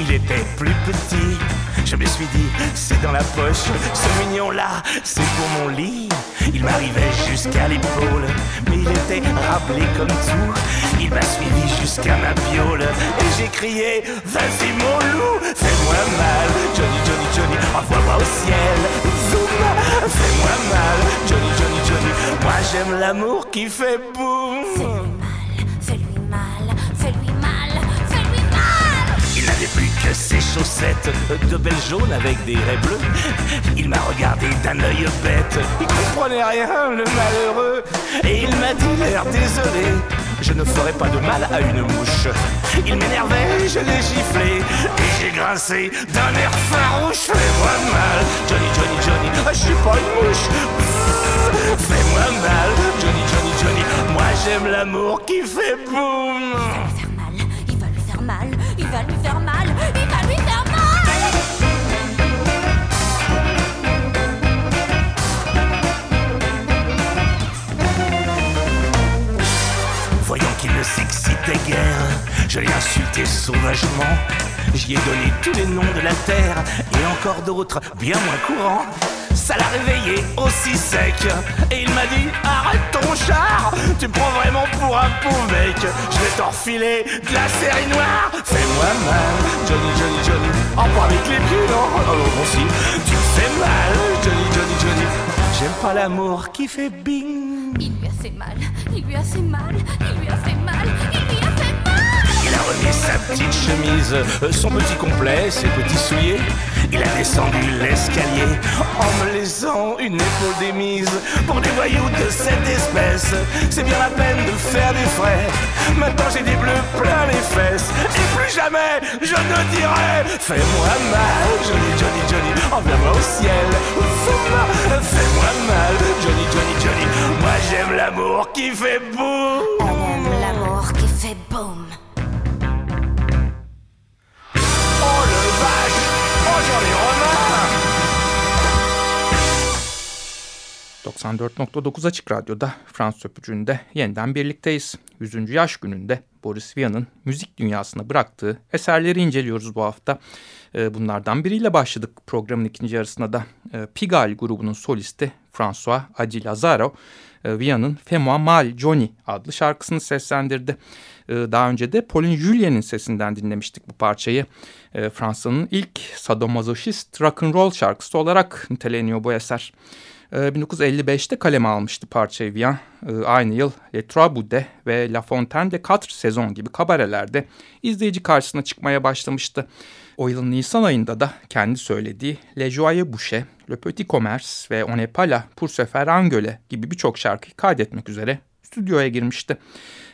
Il était plus petit. Je me suis dit, c'est dans la poche, ce mignon-là, c'est pour mon lit. Il m'arrivait jusqu'à l'épaule, mais il était rappelé comme tout. Il m'a suivi jusqu'à ma piole, et j'ai crié, vas-y mon loup, fais-moi mal, Johnny, Johnny, Johnny, envoie-moi au ciel. Zoom, fais-moi mal, Johnny, Johnny, Johnny, moi j'aime l'amour qui fait boum. Ses chaussettes de belles jaunes avec des raies bleues. Il m'a regardé d'un œil bête, il comprenait rien, le malheureux. Et il m'a dit l'air désolé, je ne ferai pas de mal à une mouche. Il m'énervait, je l'ai giflé, et j'ai grincé d'un air farouche. Fais-moi mal, Johnny, Johnny, Johnny, ah, je suis pas une mouche. Fais-moi mal, Johnny, Johnny, Johnny, moi j'aime l'amour qui fait boum il va lui faire mal, il va lui Ne s'excitait guère, je l'ai insulté sauvagement. J'y ai donné tous les noms de la terre et encore d'autres bien moins courants ça l'a réveillé aussi sec. Et il m'a dit Arrête ton char, tu me prends vraiment pour un pauvre mec. Je vais t'enfiler de la série noire. Fais-moi mal, Johnny, Johnny, Johnny. En pas avec les pieds, non Oh bon, si. Tu fais mal, Johnny, Johnny, Johnny. J'aime pas l'amour qui fait bing. Il lui a fait mal, il lui a fait mal, il lui a fait mal, il lui a fait mal. Il a remis sa petite chemise, son petit complet, ses petits souliers. Il a descendu l'escalier en me laissant une épaule démise. Pour des voyous de cette espèce, c'est bien la peine de faire des frais. Maintenant j'ai des bleus plein les fesses. Et plus jamais je ne dirai Fais-moi mal, Johnny, Johnny, Johnny, envoie-moi au ciel. Fais-moi mal, Johnny, Johnny, Johnny. J'aime l'amour qui fait boum. 94.9 Açık Radyo'da Fransız Öpücüğü'nde yeniden birlikteyiz. 100. yaş gününde Boris Vian'ın müzik dünyasına bıraktığı eserleri inceliyoruz bu hafta. Ee, bunlardan biriyle başladık programın ikinci yarısına da. Ee, Pigalle grubunun solisti François Adi Lazaro, e, Vian'ın Fais-moi mal Johnny adlı şarkısını seslendirdi. Ee, daha önce de Pauline Julien'in sesinden dinlemiştik bu parçayı. Fransa'nın ilk sadomasochist rock'n'roll şarkısı olarak niteleniyor bu eser. 1955'te ee, kaleme almıştı parçayı Vian. Ee, aynı yıl Le Trois Boudes ve La Fontaine de Quatre Saisons gibi kabarelerde izleyici karşısına çıkmaya başlamıştı. O yılın Nisan ayında da kendi söylediği Le Joyeux Boucher, Le Petit Commerce ve On n'est pas pour se faire gibi birçok şarkıyı kaydetmek üzere stüdyoya girmişti.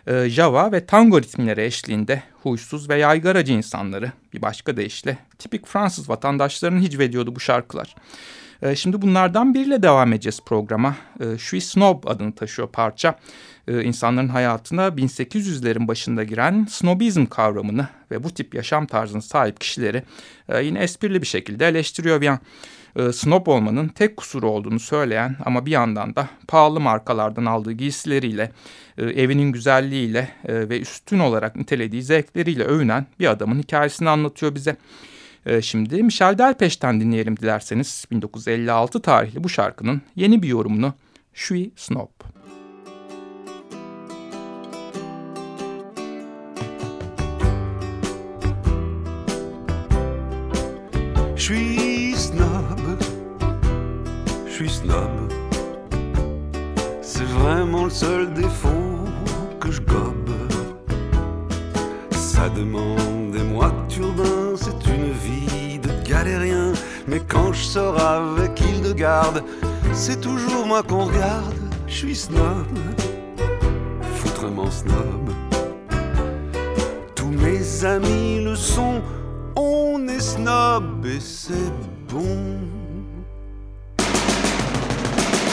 Ee, Java ve tango ritmleri eşliğinde huysuz ve yaygaracı insanları bir başka deyişle tipik Fransız vatandaşlarını hicvediyordu bu şarkılar. Ee, şimdi bunlardan biriyle devam edeceğiz programa. E, Suis Snob adını taşıyor parça. E, insanların hayatına 1800'lerin başında giren snobizm kavramını ve bu tip yaşam tarzına sahip kişileri e, yine esprili bir şekilde eleştiriyor. Yani e, snob olmanın tek kusuru olduğunu söyleyen ama bir yandan da pahalı markalardan aldığı giysileriyle, e, evinin güzelliğiyle e, ve üstün olarak nitelediği zevkleriyle övünen bir adamın hikayesini anlatıyor bize. Ee, şimdi Michel Delpeş'ten dinleyelim dilerseniz 1956 tarihli bu şarkının yeni bir yorumunu Suis Snob. C'est toujours moi qu'on regarde. Je suis snob, foutrement snob. Tous mes amis le sont, on est snob et c'est bon.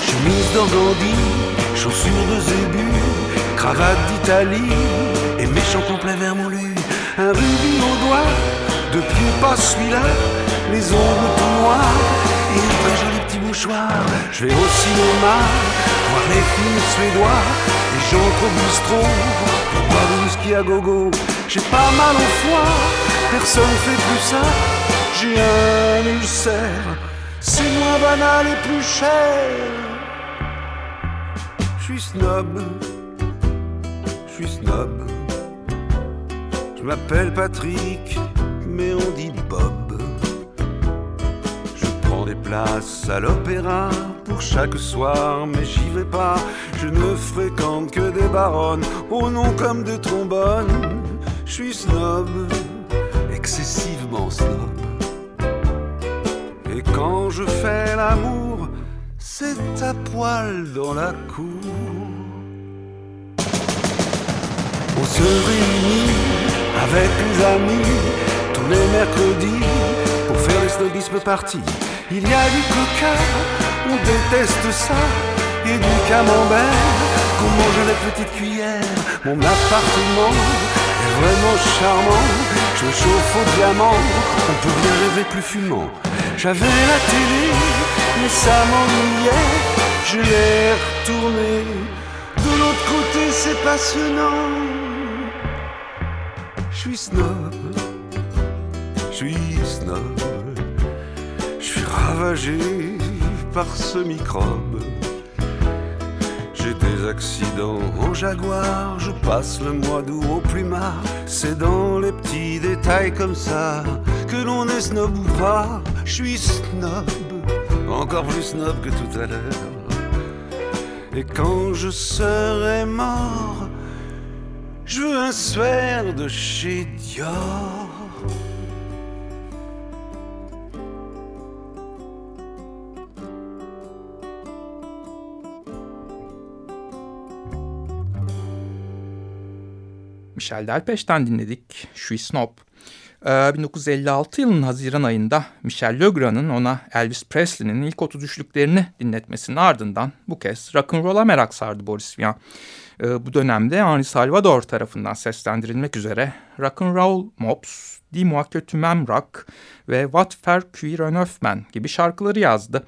Chemise d'organdie, chaussures de zébu, cravate d'Italie et méchant complet vers mon un rubis au doigt, de pied pas celui-là, les ongles tout noirs et un très joli Je vais au cinéma voir les films suédois et j'entre au bistrot pour boire du whisky à gogo. J'ai pas mal au foie personne fait plus ça. J'ai un ulcère, c'est moins banal et plus cher. Je suis snob, je suis snob. Je m'appelle Patrick, mais on dit Bob. Des places à l'opéra pour chaque soir, mais j'y vais pas. Je ne fréquente que des baronnes, au nom comme de trombones. Je suis snob, excessivement snob. Et quand je fais l'amour, c'est à poil dans la cour. On se réunit avec les amis tous les mercredis pour faire les snobismes parties. Il y a du coca, on déteste ça, et du camembert qu'on mange à la petite cuillère. Mon appartement est vraiment charmant, je chauffe au diamant, on peut bien rêver plus fumant. J'avais la télé, mais ça m'ennuyait, je l'ai retourné. De l'autre côté, c'est passionnant. Je suis snob, je suis snob, ravagé par ce microbe. J'ai des accidents en jaguar, je passe le mois d'août au plumard. C'est dans les petits détails comme ça que l'on est snob ou pas. Je suis snob, encore plus snob que tout à l'heure. Et quand je serai mort, je veux un sphère de chez Dior. Michel Delpeş'ten dinledik. Suis Snob. Ee, 1956 yılının Haziran ayında Michel Legrand'ın ona Elvis Presley'nin ilk 33'lüklerini dinletmesinin ardından bu kez rock'n'roll'a merak sardı Boris Vian. Ee, bu dönemde Henri Salvador tarafından seslendirilmek üzere Rock'n'Roll Mops, Dis-moi que rock ve What faire cuire un öfmen gibi şarkıları yazdı.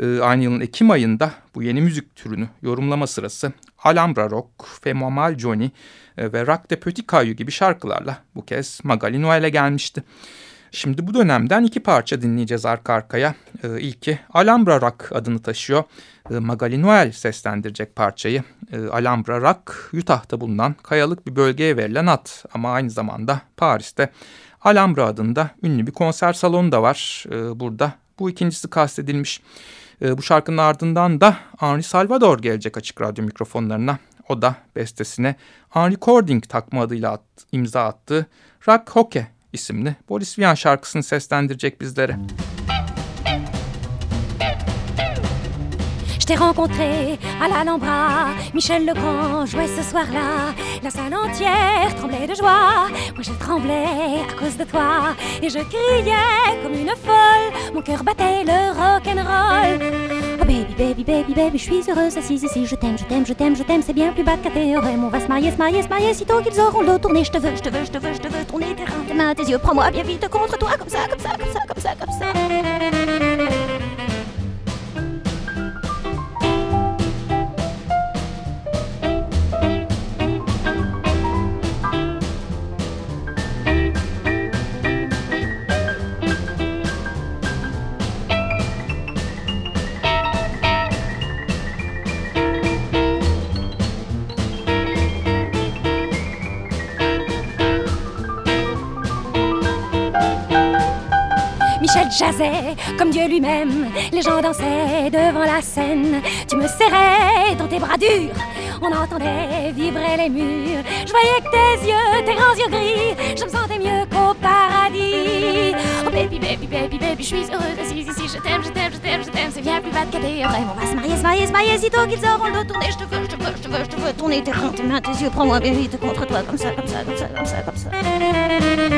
Ee, aynı yılın Ekim ayında bu yeni müzik türünü yorumlama sırası Alhambra Rock, mal Johnny e, ve Rock de Petit Caillou gibi şarkılarla bu kez Magali Noel'e gelmişti. Şimdi bu dönemden iki parça dinleyeceğiz arka arkaya. Ee, Alhambra Rock adını taşıyor. Ee, Magali Noel seslendirecek parçayı. Ee, Alhambra Rock, Utah'ta bulunan kayalık bir bölgeye verilen ad ama aynı zamanda Paris'te Alhambra adında ünlü bir konser salonu da var. Ee, burada bu ikincisi kastedilmiş. Ee, bu şarkının ardından da Henri Salvador gelecek açık radyo mikrofonlarına. O da bestesine Henri Cording takma adıyla at, imza attığı Rock Hockey isimli Boris Vian şarkısını seslendirecek bizlere. Je t'ai rencontré à l'Alhambra, Michel Legrand jouait ce soir-là. La salle entière tremblait de joie. Moi je tremblais à cause de toi et je criais comme une folle. Mon cœur battait le rock'n'roll. Oh baby, baby, baby, baby, je suis heureuse assise ici. Je t'aime, je t'aime, je t'aime, je t'aime. C'est bien plus bas qu'un théorème. On va se marier, se marier, se marier. Sitôt qu'ils auront le tourné, je te veux, je te veux, je te veux, je te veux. Tourner tes reins, tes mains, tes yeux. Prends-moi bien vite contre toi, comme ça, comme ça, comme ça, comme ça, comme ça. Comme Dieu lui-même. Les gens dansaient devant la scène. Tu me serrais dans tes bras durs. On entendait vibrer les murs. Je voyais que tes yeux, tes grands yeux gris, je me sentais mieux qu'au paradis. Oh baby, baby, baby, baby, je suis heureuse assise ici. Je t'aime, je t'aime, je t'aime, je t'aime. C'est bien plus bas de. Vraiment, on va se marier, se marier, se marier. Sitôt qu'ils auront le dos tourné, je te veux, je te veux, je te veux, je te veux. Tourner tes tes mains, tes yeux. Prends-moi bien vite contre toi, comme ça, comme ça, comme ça, comme ça, comme ça.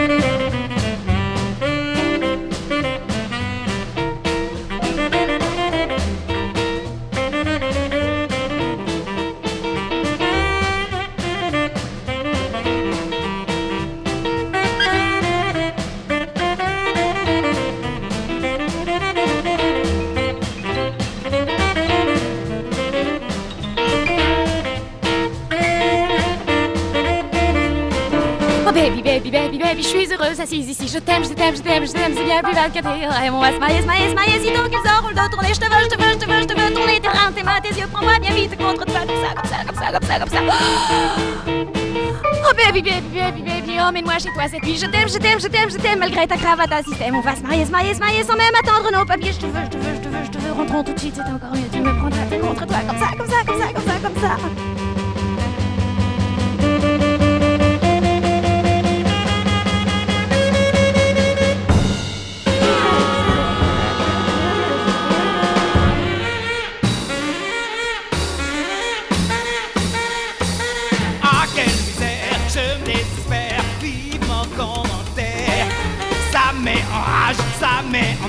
Je t'aime, je t'aime, je t'aime, je t'aime, c'est bien plus belle que tes Et on va se mailler, se mailler, se mailler, sitôt qu'ils auront le tourner. Je te veux, je te veux, je te veux, je te veux tourner tes reins, tes mains, tes yeux, prends-moi bien vite contre toi, comme ça, comme ça, comme ça, comme ça, comme ça. Oh baby, baby, baby, baby, emmène-moi chez toi cette nuit. Je t'aime, je t'aime, je t'aime, je t'aime, malgré ta cravate à système. On va se marier, se marier, se marier sans même attendre nos papiers. Je te veux, je te veux, je te veux, je te veux. Rentrons tout de suite, c'est encore mieux. Tu me prendras contre toi, comme ça, comme ça, comme ça, comme ça, comme ça.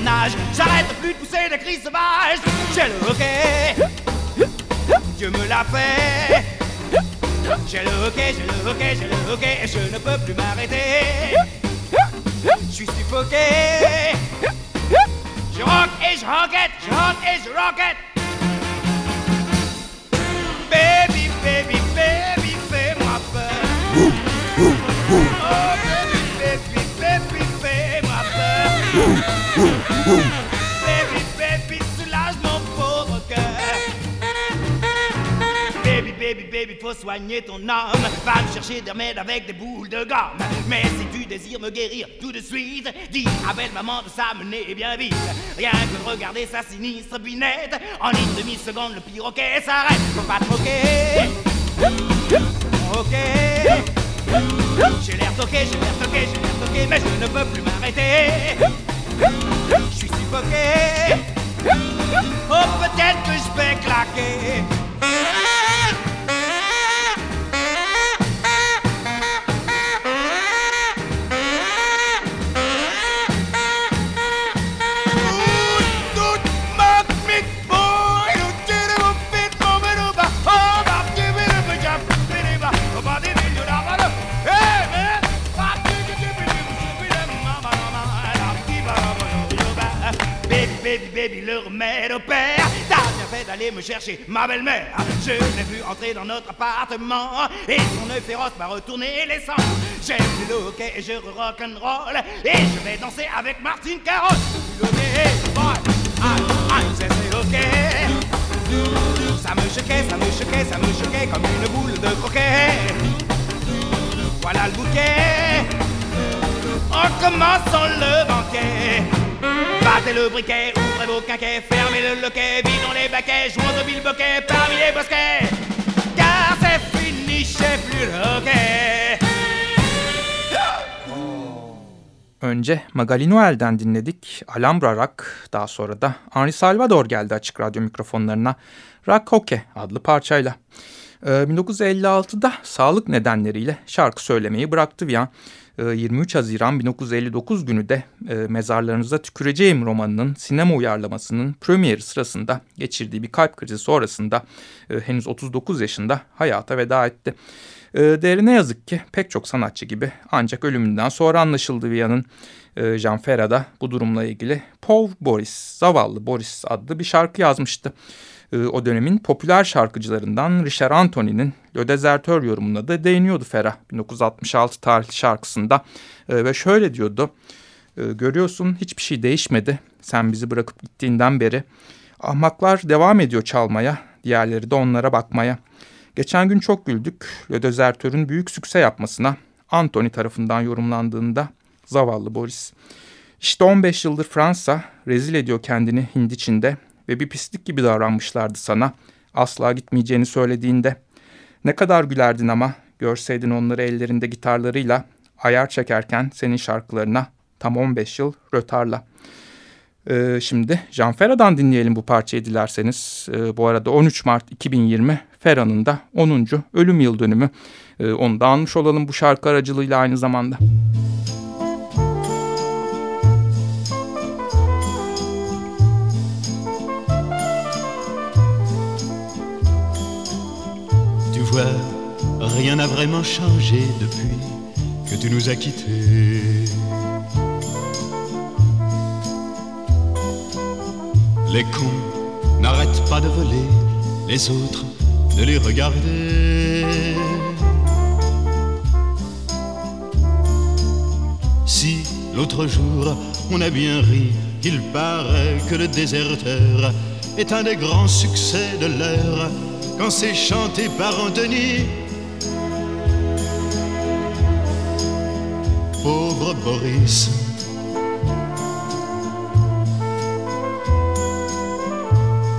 J'arrête plus de pousser des cris sauvages. J'ai le hockey. Dieu me l'a fait. J'ai le hockey, j'ai le hockey, j'ai le hockey et je ne peux plus m'arrêter. Je suis suffoqué. Je rock et je rocket, je rock et je rocket. Soigner ton âme. Va me chercher des remèdes avec des boules de gomme. Mais si tu désires me guérir tout de suite, dis à belle maman de s'amener bien vite. Rien que de regarder sa sinistre binette. En une demi-seconde, le piroquet s'arrête. Faut pas troquer. Ok. J'ai l'air toqué, j'ai l'air toqué, j'ai l'air toqué, mais je ne peux plus m'arrêter. Je suis suffoqué. Oh, peut-être que je vais claquer. Chercher ma belle-mère. Je l'ai vu entrer dans notre appartement et son œil féroce m'a retourné les sangs. J'aime le hockey et je rock'n'roll et je vais danser avec Martine ok. Ça me choquait, ça me choquait, ça me choquait comme une boule de croquet. Voilà le bouquet. En commençant le banquet. Battez le briquet, ouvrez vos quinquets, fermez le loquet, vidons les baquets, jouons au bilboquet parmi les bosquets. Car c'est fini, j'ai plus le hockey. Önce Magali Noel'den dinledik. Alhambra Rock, daha sonra da Henri Salvador geldi açık radyo mikrofonlarına. Rock Hockey adlı parçayla. 1956'da ee, sağlık nedenleriyle şarkı söylemeyi bıraktı Vian. 23 ee, Haziran 1959 günü de e, Mezarlarınıza Tüküreceğim romanının sinema uyarlamasının premieri sırasında geçirdiği bir kalp krizi sonrasında e, henüz 39 yaşında hayata veda etti. E, değeri ne yazık ki pek çok sanatçı gibi ancak ölümünden sonra anlaşıldı Via'nın. E, Jean Ferra'da bu durumla ilgili Paul Boris, Zavallı Boris adlı bir şarkı yazmıştı. Ee, o dönemin popüler şarkıcılarından Richard Anthony'nin Le Deserteur yorumuna da değiniyordu Ferah 1966 tarihli şarkısında. Ee, ve şöyle diyordu ee, görüyorsun hiçbir şey değişmedi sen bizi bırakıp gittiğinden beri. Ahmaklar devam ediyor çalmaya diğerleri de onlara bakmaya. Geçen gün çok güldük Le Deserteur'ün büyük sükse yapmasına Anthony tarafından yorumlandığında zavallı Boris işte 15 yıldır Fransa rezil ediyor kendini Hindi Çin'de ve bir pislik gibi davranmışlardı sana. Asla gitmeyeceğini söylediğinde. Ne kadar gülerdin ama görseydin onları ellerinde gitarlarıyla ayar çekerken senin şarkılarına tam 15 yıl rötarla. Ee, şimdi Jean Ferra'dan dinleyelim bu parçayı dilerseniz. Ee, bu arada 13 Mart 2020 Ferra'nın da 10. ölüm yıl dönümü. Ee, onu da anmış olalım bu şarkı aracılığıyla aynı zamanda. Rien n'a vraiment changé depuis que tu nous as quittés. Les cons n'arrêtent pas de voler, les autres de les regarder. Si l'autre jour on a bien ri, il paraît que le déserteur est un des grands succès de l'heure quand c'est chanté par Anthony. Pauvre Boris.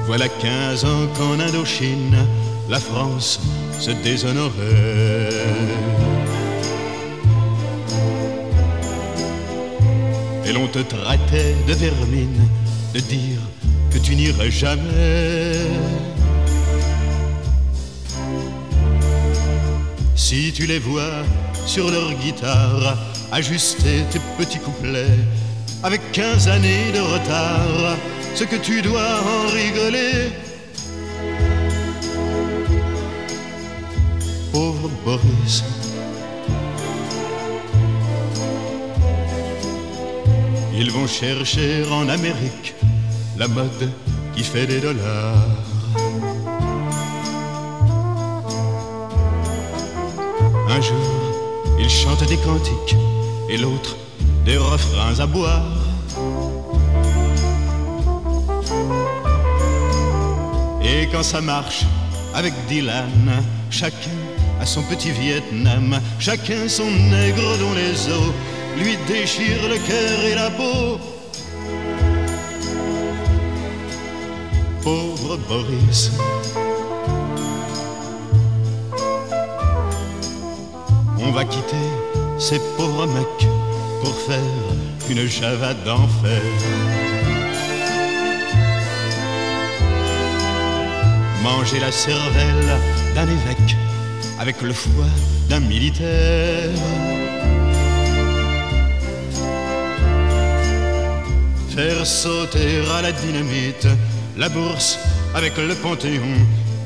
Voilà 15 ans qu'en Indochine, la France se déshonorait. Et l'on te traitait de vermine, de dire que tu n'irais jamais. Si tu les vois sur leur guitare, ajuster tes petits couplets, avec 15 années de retard, ce que tu dois en rigoler. Pauvre Boris. Ils vont chercher en Amérique la mode qui fait des dollars. Un jour, ils chantent des cantiques et l'autre des refrains à boire. Et quand ça marche avec Dylan, chacun a son petit Vietnam, chacun son nègre dont les os lui déchirent le cœur et la peau. Pauvre Boris. Va quitter ces pauvres mecs pour faire une java d'enfer. Manger la cervelle d'un évêque avec le foie d'un militaire. Faire sauter à la dynamite la bourse avec le panthéon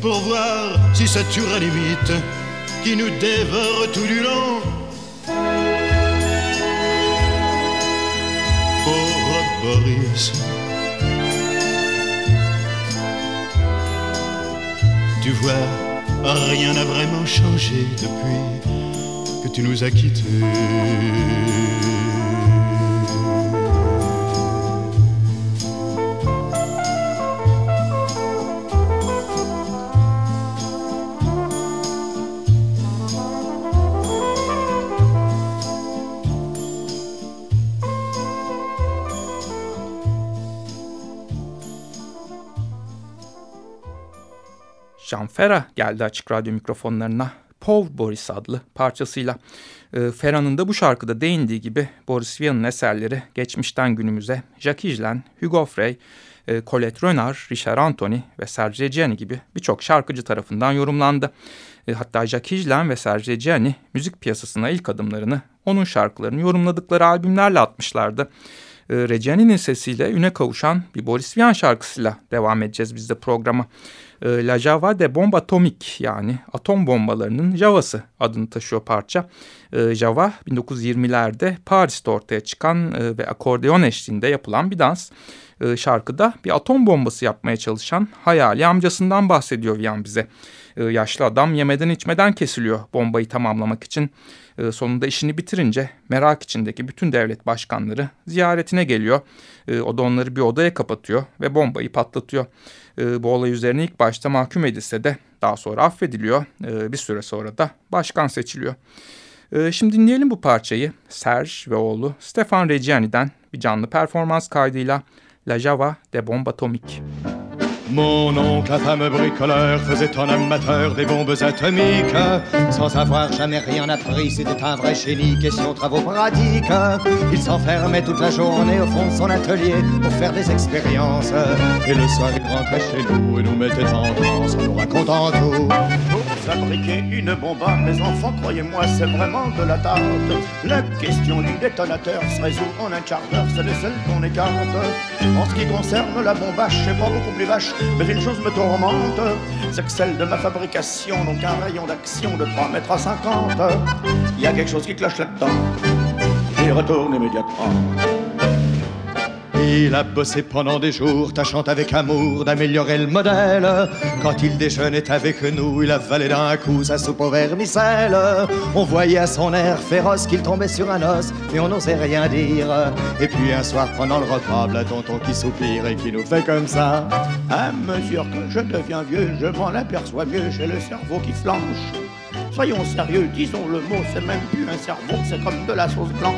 pour voir si ça tuera les mythes qui nous dévorent tout du long. Pauvre Boris. Tu vois, rien n'a vraiment changé depuis que tu nous as quittés. Ferra geldi açık radyo mikrofonlarına. Paul Boris adlı parçasıyla. E, Ferra'nın da bu şarkıda değindiği gibi Boris Vian'ın eserleri geçmişten günümüze Jacques Higelin, Hugo Frey, e, Colette Renard, Richard Anthony ve Serge Reggiani gibi birçok şarkıcı tarafından yorumlandı. E, hatta Jacques Higelin ve Serge Reggiani müzik piyasasına ilk adımlarını onun şarkılarını yorumladıkları albümlerle atmışlardı. E, Reggiani'nin sesiyle üne kavuşan bir Boris Vian şarkısıyla devam edeceğiz biz de programa. E, La Java de Bomba Atomic yani atom bombalarının Java'sı adını taşıyor parça. E, Java 1920'lerde Paris'te ortaya çıkan e, ve akordeon eşliğinde yapılan bir dans. Şarkıda bir atom bombası yapmaya çalışan hayali amcasından bahsediyor Vian bize. Yaşlı adam yemeden içmeden kesiliyor bombayı tamamlamak için. E, sonunda işini bitirince merak içindeki bütün devlet başkanları ziyaretine geliyor. E, o da onları bir odaya kapatıyor ve bombayı patlatıyor. E, bu olay üzerine ilk başta mahkum edilse de daha sonra affediliyor. Bir süre sonra da başkan seçiliyor. Şimdi dinleyelim bu parçayı. Serge ve oğlu Stefan Reggiani'den bir canlı performans kaydıyla La Java de Bombe Atomique. Mon oncle, fameux bricoleur, faisait en amateur des bombes atomiques. Sans avoir jamais rien appris, c'était un vrai génie, question travaux pratiques. Il s'enfermait toute la journée au fond de son atelier pour faire des expériences. Et le soir, il rentrait chez nous et nous mettait en transe en nous racontant tout. Fabriquer une bombe, mes enfants, croyez-moi, c'est vraiment de la tarte. La question du détonateur se résout en un quart d'heure, c'est le seul qu'on écarte. En ce qui concerne la bombache, c'est pas beaucoup plus vache mais une chose me tourmente, c'est que celle de ma fabrication, donc un rayon d'action de 3 mètres à 50, il y a quelque chose qui cloche là-dedans. J'y retourne immédiatement. Il a bossé pendant des jours, tâchant avec amour d'améliorer le modèle. Quand il déjeunait avec nous, il avalait d'un coup sa soupe au vermicelle. On voyait à son air féroce qu'il tombait sur un os, mais on n'osait rien dire. Et puis un soir, pendant le repas, la tonton qui soupire et qui nous fait comme ça. À mesure que je deviens vieux, je m'en aperçois mieux, j'ai le cerveau qui flanche. Soyons sérieux, disons le mot, c'est même plus un cerveau, c'est comme de la sauce blanche.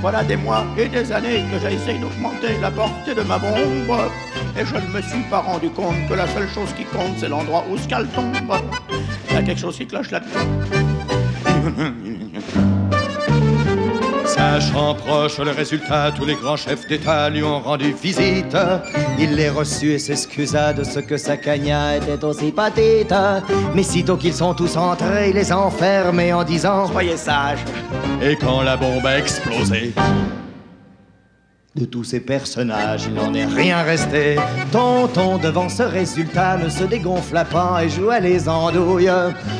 Voilà des mois et des années que j'essaye d'augmenter la portée de ma bombe. Et je ne me suis pas rendu compte que la seule chose qui compte, c'est l'endroit où ce qu'elle tombe. Il y a quelque chose qui cloche là-dedans. Sachant proche le résultat, tous les grands chefs d'État lui ont rendu visite. Il les reçut et s'excusa de ce que sa cagna était aussi patite. Mais sitôt qu'ils sont tous entrés, il les a enfermés en disant Soyez sages. Et quand la bombe a explosé, de tous ces personnages, il n'en est rien resté. Tonton, devant ce résultat, ne se dégonfla pas et jouait les andouilles.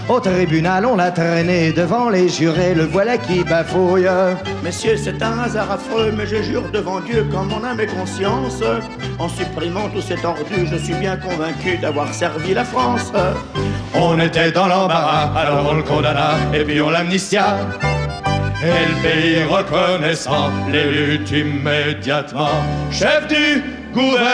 Au tribunal, on l'a traîné devant les jurés, le voilà qui bafouille. Messieurs, c'est un hasard affreux, mais je jure devant Dieu, quand mon âme et conscience, en supprimant tous ces tordus, je suis bien convaincu d'avoir servi la France. On était dans l'embarras, alors on le condamna, et puis on l'amnistia. Le pays reconnaissant l'élu immédiatement chef du gouvernement.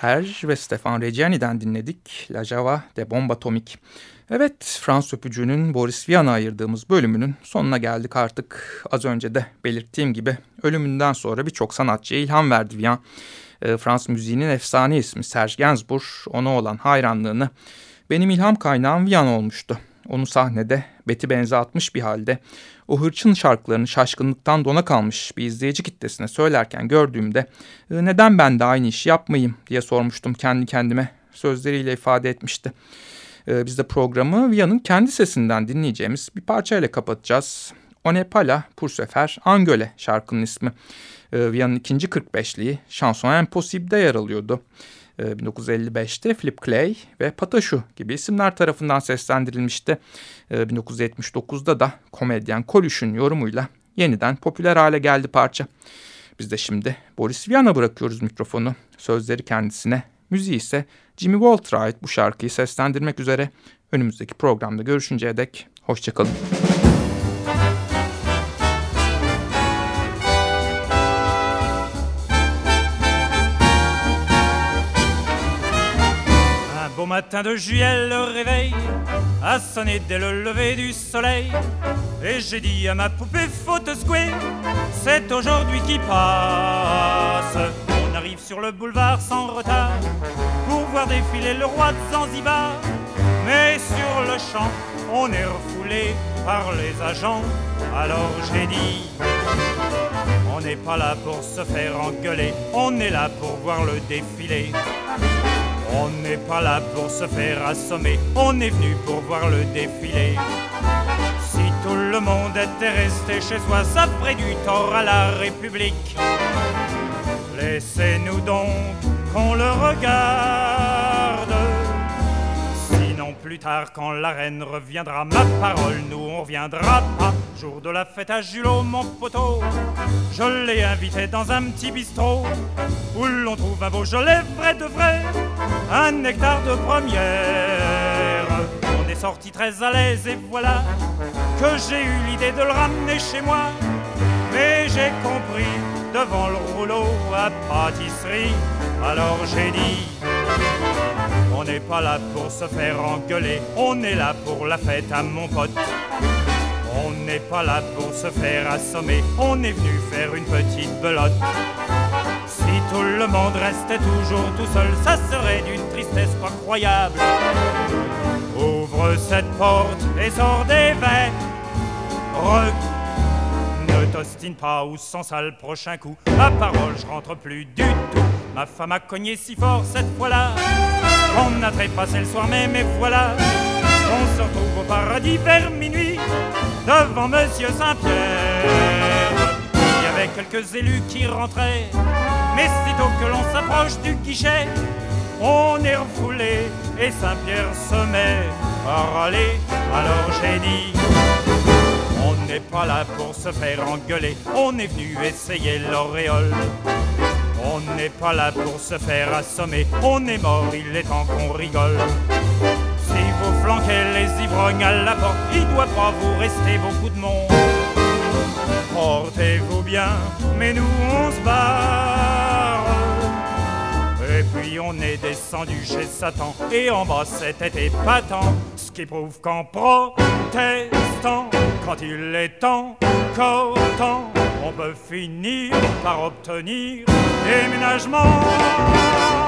Serge ve Stefan Reggiani'den dinledik La Java de Bomba Atomik. Evet, Fransız öpücüğünün Boris Vian'a ayırdığımız bölümünün sonuna geldik artık. Az önce de belirttiğim gibi ölümünden sonra birçok sanatçıya ilham verdi Vian. E, Fransız müziğinin efsane ismi Serge Gainsbourg ona olan hayranlığını benim ilham kaynağım Vian olmuştu. Onu sahnede beti benze atmış bir halde o hırçın şarkılarını şaşkınlıktan dona kalmış bir izleyici kitlesine söylerken gördüğümde neden ben de aynı işi yapmayayım diye sormuştum kendi kendime sözleriyle ifade etmişti. Biz de programı Via'nın kendi sesinden dinleyeceğimiz bir parçayla kapatacağız. Onepala pour se faire Angöle şarkının ismi. Via'nın ikinci 45'liği Chanson Impossible'de yer alıyordu. 1955'te ee, Philip Clay ve Pataşu gibi isimler tarafından seslendirilmişti. 1979'da da komedyen Kolüş'ün yorumuyla yeniden popüler hale geldi parça. Biz de şimdi Boris Vian'a bırakıyoruz mikrofonu. Sözleri kendisine, müziği ise Jimmy Walter'a bu şarkıyı seslendirmek üzere önümüzdeki programda görüşünceye dek hoşçakalın. Matin de juillet, le réveil a sonné dès le lever du soleil. Et j'ai dit à ma poupée, faut te secouer, c'est aujourd'hui qui passe. On arrive sur le boulevard sans retard pour voir défiler le roi de Zanzibar. Mais sur le champ, on est refoulé par les agents. Alors j'ai dit, on n'est pas là pour se faire engueuler, on est là pour voir le défilé. On n'est pas là pour se faire assommer, on est venu pour voir le défilé. Si tout le monde était resté chez soi, ça ferait du tort à la République. Laissez-nous donc qu'on le regarde. Plus tard, quand la reine reviendra, ma parole, nous on reviendra pas. Jour de la fête à Julot, mon poteau, je l'ai invité dans un petit bistrot où l'on trouve un beau gelé vrai de vrai, un nectar de première. On est sorti très à l'aise et voilà que j'ai eu l'idée de le ramener chez moi. Mais j'ai compris devant le rouleau à pâtisserie, alors j'ai dit on n'est pas là pour se faire engueuler, on est là pour la fête à mon pote. On n'est pas là pour se faire assommer, on est venu faire une petite belote. Si tout le monde restait toujours tout seul, ça serait d'une tristesse pas. Ouvre cette porte et sors des. Ne t'ostine pas ou sans ça le prochain coup. Ma parole, je rentre plus du tout. Ma femme a cogné si fort cette fois-là. On a trépassé le soir même et voilà. On se retrouve au paradis vers minuit devant Monsieur Saint-Pierre. Il y avait quelques élus qui rentraient, mais sitôt que l'on s'approche du guichet, on est refoulé et Saint-Pierre se met à râler. Alors j'ai dit, on n'est pas là pour se faire engueuler, on est venu essayer l'auréole. On n'est pas là pour se faire assommer, on est mort, il est temps qu'on rigole. Si vous flanquez les ivrognes à la porte, il doit pas vous rester beaucoup de monde. Portez-vous bien, mais nous on se barre. Et puis on est descendu chez Satan, et en bas c'était épatant, ce qui prouve qu'en protestant, quand il est encore temps, on peut finir par obtenir déménagement.